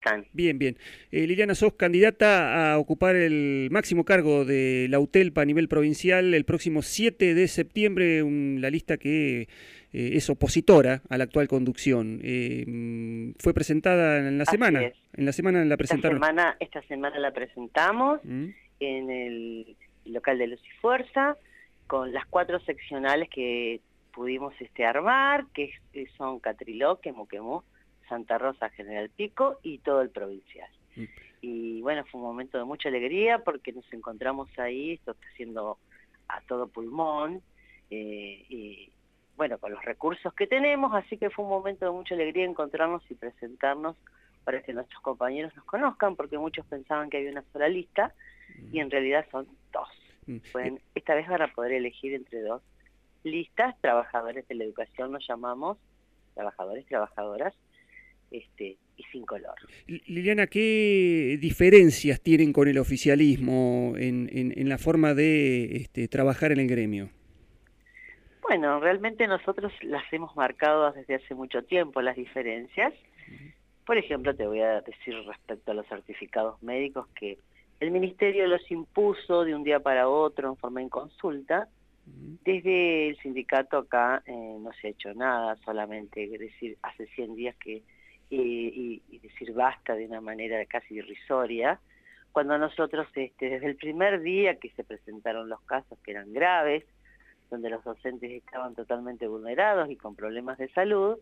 están? Bien, bien. Eh, Liliana, sos candidata a ocupar el máximo cargo de la UTELPA a nivel provincial el próximo 7 de septiembre, la lista que eh, es opositora a la actual conducción. Eh, fue presentada en la semana. En la semana la presentaron. Esta semana, esta semana la presentamos ¿Mm? en el local de Luz y Fuerza con las cuatro seccionales que pudimos este, armar, que son Catriló, Quemuquemú, Santa Rosa, General Pico y todo el provincial. Mm. Y bueno, fue un momento de mucha alegría porque nos encontramos ahí, esto está haciendo a todo pulmón, eh, y bueno, con los recursos que tenemos, así que fue un momento de mucha alegría encontrarnos y presentarnos para que nuestros compañeros nos conozcan, porque muchos pensaban que había una sola lista, y en realidad son dos. Mm. esta vez van a poder elegir entre dos listas, trabajadores de la educación nos llamamos, trabajadores, trabajadoras, este, y sin color. Liliana, ¿qué diferencias tienen con el oficialismo en, la forma de este, trabajar en el gremio? Bueno, realmente nosotros las hemos marcado desde hace mucho tiempo, las diferencias. Por ejemplo, te voy a decir respecto a los certificados médicos que el Ministerio los impuso de un día para otro en forma de consulta. Desde el sindicato acá eh, no se ha hecho nada, solamente, es decir, hace 100 días que y, decir basta de una manera casi irrisoria, cuando nosotros este, desde el primer día que se presentaron los casos que eran graves, donde los docentes estaban totalmente vulnerados y con problemas de salud,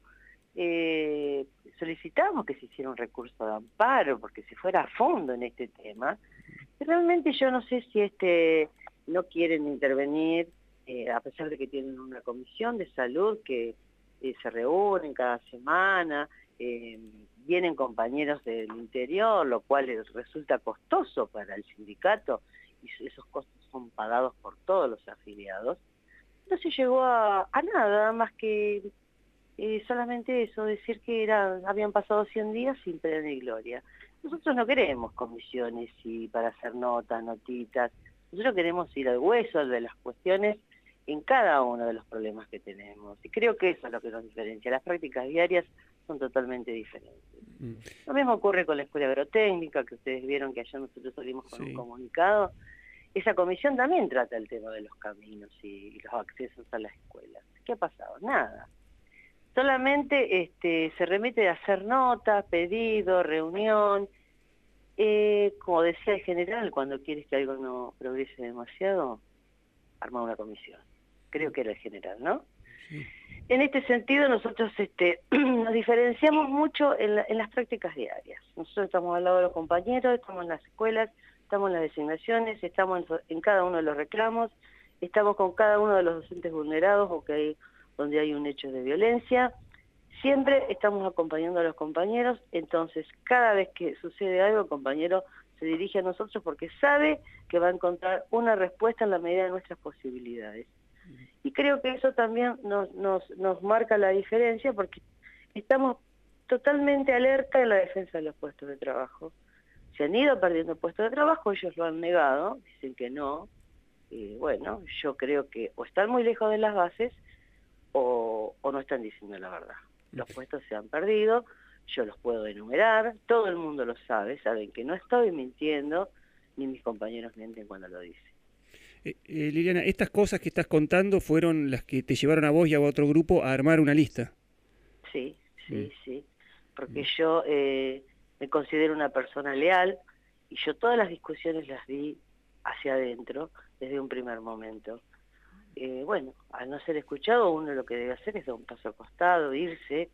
eh, solicitamos que se hiciera un recurso de amparo, porque se fuera a fondo en este tema. Realmente yo no sé si este no quieren intervenir, eh, a pesar de que tienen una comisión de salud que eh, se reúnen cada semana eh, vienen compañeros del interior, lo cual resulta costoso para el sindicato y esos costos son pagados por todos los afiliados. Se llegó a, nada más que eh, solamente eso, decir que era, habían pasado 100 días sin pena ni gloria. Nosotros no queremos comisiones y para hacer notas, notitas, nosotros queremos ir al hueso de las cuestiones en cada uno de los problemas que tenemos. Y creo que eso es lo que nos diferencia. Las prácticas diarias son totalmente diferentes. Mm. Lo mismo ocurre con la Escuela Agrotécnica, que ustedes vieron que ayer nosotros salimos con un comunicado. Esa comisión también trata el tema de los caminos y, los accesos a las escuelas. ¿Qué ha pasado? Nada. Solamente este, se remite a hacer notas, pedido, reunión. Eh, como decía el general, cuando quieres que algo no progrese demasiado, arma una comisión. Creo que era el general, ¿no? En este sentido nosotros este, nos diferenciamos mucho en, las prácticas diarias. Nosotros estamos al lado de los compañeros, estamos en las escuelas, estamos en las designaciones, estamos en, cada uno de los reclamos, estamos con cada uno de los docentes vulnerados o que hay, donde hay un hecho de violencia. Siempre estamos acompañando a los compañeros, entonces cada vez que sucede algo el compañero se dirige a nosotros porque sabe que va a encontrar una respuesta en la medida de nuestras posibilidades. Y creo que eso también nos, nos, nos marca la diferencia porque estamos totalmente alerta en la defensa de los puestos de trabajo. Se han ido perdiendo puestos de trabajo, ellos lo han negado, dicen que no. Bueno, yo creo que o están muy lejos de las bases o, o no están diciendo la verdad. Los puestos se han perdido, yo los puedo enumerar, todo el mundo lo sabe, saben que no estoy mintiendo, ni mis compañeros mienten cuando lo dicen. Eh, eh, Liliana, estas cosas que estás contando fueron las que te llevaron a vos y a otro grupo a armar una lista. Sí, sí, sí. Porque yo eh, me considero una persona leal y yo todas las discusiones las vi hacia adentro desde un primer momento. bueno, al no ser escuchado, uno lo que debe hacer es dar un paso al costado, irse,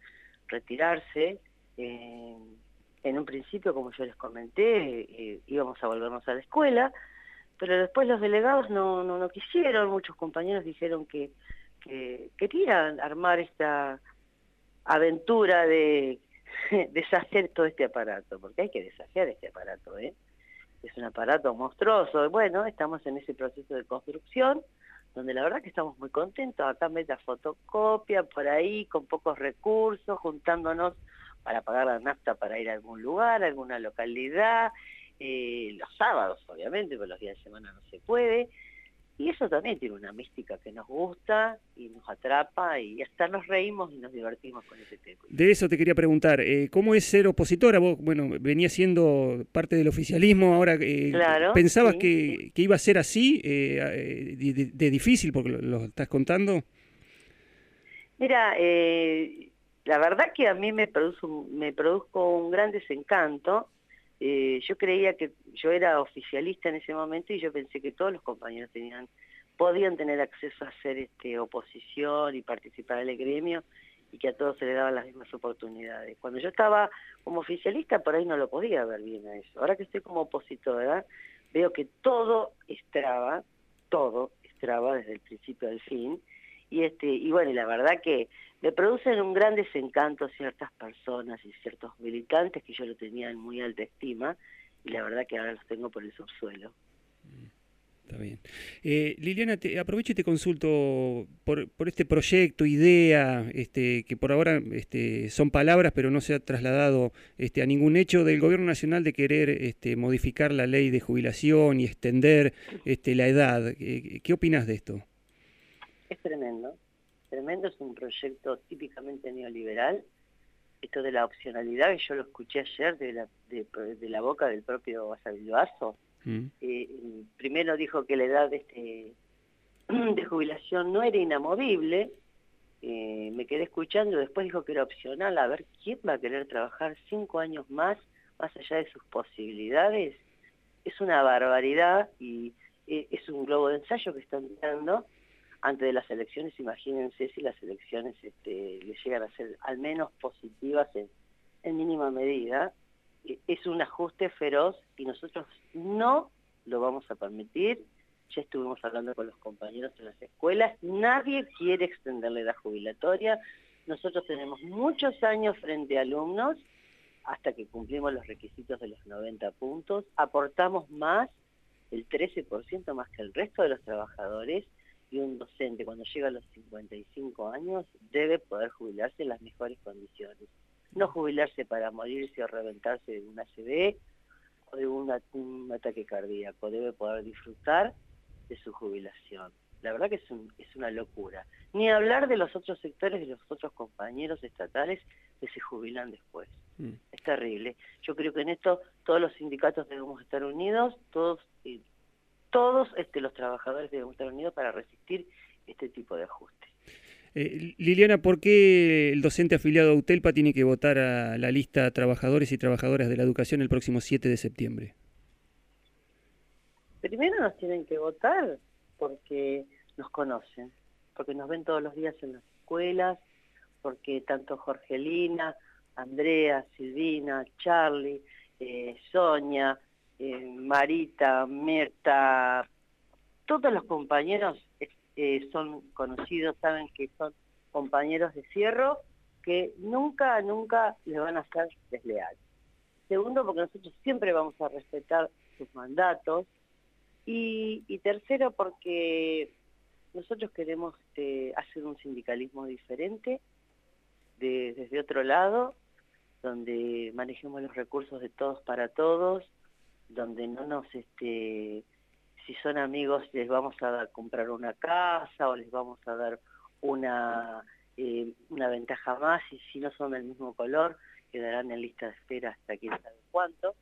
retirarse. en un principio, como yo les comenté, íbamos a volvernos a la escuela, pero después los delegados no, no, quisieron, muchos compañeros dijeron que, que querían armar esta aventura de deshacer todo este aparato, porque hay que deshacer este aparato, ¿eh? es un aparato monstruoso, bueno, estamos en ese proceso de construcción, donde la verdad que estamos muy contentos, acá meta fotocopia, por ahí, con pocos recursos, juntándonos para pagar la nafta para ir a algún lugar, a alguna localidad, eh, los sábados obviamente, porque los días de semana no se puede, Y eso también tiene una mística que nos gusta y nos atrapa y hasta nos reímos y nos divertimos con ese tema. De eso te quería preguntar, eh, ¿cómo es ser opositora? Vos, bueno, venía siendo parte del oficialismo, ahora eh, ¿pensabas que, iba a ser así, eh, de, difícil, porque lo, estás contando? Mira, la verdad que a mí me, produce me produjo un gran desencanto eh, yo creía que yo era oficialista en ese momento y yo pensé que todos los compañeros podían tener acceso a hacer este, oposición y participar en el gremio y que a todos se les daban las mismas oportunidades. Cuando yo estaba como oficialista por ahí no lo podía ver bien a eso. Ahora que estoy como opositora, veo que todo estraba, todo estraba desde el principio al fin, y este y bueno, y la verdad que me producen un gran desencanto ciertas personas y ciertos militantes que yo lo tenía en muy alta estima y la verdad que ahora los tengo por el subsuelo. Está bien. Eh, Liliana, te, aprovecho y te consulto por, por este proyecto, idea, este, que por ahora este, son palabras, pero no se ha trasladado este, a ningún hecho del Gobierno Nacional de querer este, modificar la ley de jubilación y extender este, la edad. ¿Qué, qué opinas de esto? Es tremendo tremendo, es un proyecto típicamente neoliberal. Esto de la opcionalidad, que yo lo escuché ayer de la, de, la boca del propio Basavilbaso. Mm. Eh, primero dijo que la edad de, este, de jubilación no era inamovible, eh, me quedé escuchando, después dijo que era opcional, a ver quién va a querer trabajar cinco años más, más allá de sus posibilidades. Es una barbaridad y eh, es un globo de ensayo que están dando antes de las elecciones, imagínense si las elecciones este, le llegan a ser al menos positivas en, mínima medida, e, es un ajuste feroz y nosotros no lo vamos a permitir. Ya estuvimos hablando con los compañeros en las escuelas, nadie quiere extender la edad jubilatoria. Nosotros tenemos muchos años frente a alumnos, hasta que cumplimos los requisitos de los 90 puntos, aportamos más, el 13% más que el resto de los trabajadores, un docente cuando llega a los 55 años debe poder jubilarse en las mejores condiciones. No jubilarse para morirse o reventarse de una ACV o de un ataque cardíaco, debe poder disfrutar de su jubilación. La verdad que es, es una locura. Ni hablar de los otros sectores, de los otros compañeros estatales que se jubilan después. Mm. Es terrible. Yo creo que en esto todos los sindicatos debemos estar unidos, todos eh, todos este, los trabajadores deben estar unidos para resistir este tipo de ajustes. Eh, Liliana, ¿por qué el docente afiliado a UTELPA tiene que votar a la lista Trabajadores y Trabajadoras de la Educación el próximo 7 de septiembre? Primero nos tienen que votar porque nos conocen, porque nos ven todos los días en las escuelas, porque tanto Jorgelina, Andrea, Silvina, Charlie, eh, Sonia, eh, Marita, Mirta, todos los compañeros eh, son conocidos, saben que son compañeros de cierro, que nunca, nunca les van a ser desleales. Segundo, porque nosotros siempre vamos a respetar sus mandatos. Y, tercero, porque nosotros queremos este, hacer un sindicalismo diferente, desde otro lado, donde manejemos los recursos de todos para todos, donde no nos, este, si son amigos les vamos a dar, comprar una casa o les vamos a dar una, eh, una ventaja más y si no son del mismo color quedarán en lista de espera hasta quién sabe cuánto.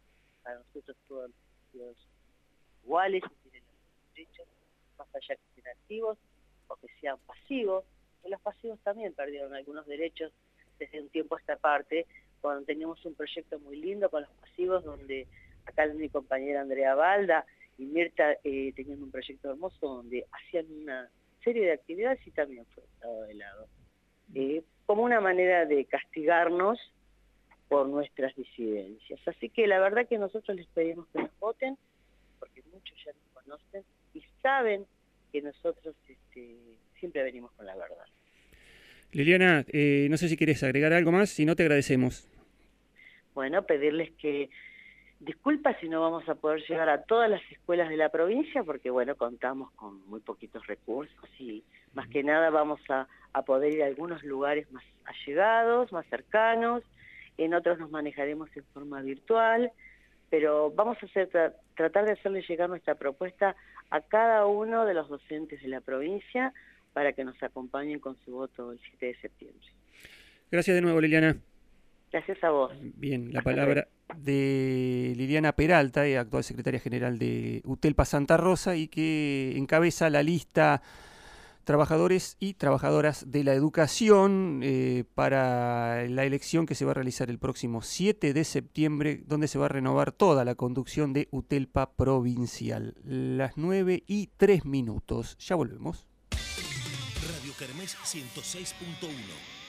Para nosotros todos los iguales tienen los derechos, más allá que estén activos o que sean pasivos. Los pasivos también perdieron algunos derechos desde un tiempo a esta parte, cuando teníamos un proyecto muy lindo con los pasivos donde acá mi compañera Andrea Balda y Mirta eh, tenían un proyecto hermoso donde hacían una serie de actividades y también fue estado de lado. Eh, como una manera de castigarnos por nuestras disidencias. Así que la verdad que nosotros les pedimos que nos voten, porque muchos ya nos conocen y saben que nosotros este, siempre venimos con la verdad. Liliana, eh, no sé si quieres agregar algo más, si no te agradecemos. Bueno, pedirles que Disculpa si no vamos a poder llegar a todas las escuelas de la provincia, porque bueno, contamos con muy poquitos recursos y más que nada vamos a, poder ir a algunos lugares más allegados, más cercanos, en otros nos manejaremos en forma virtual, pero vamos a tratar de hacerle llegar nuestra propuesta a cada uno de los docentes de la provincia para que nos acompañen con su voto el 7 de septiembre. Gracias de nuevo, Liliana. Gracias a vos. Bien, la palabra de Liliana Peralta, eh, actual secretaria general de UTELPA Santa Rosa y que encabeza la lista trabajadores y trabajadoras de la educación eh, para la elección que se va a realizar el próximo 7 de septiembre, donde se va a renovar toda la conducción de UTELPA provincial. Las 9 y 3 minutos. Ya volvemos. Radio Kermés 106.1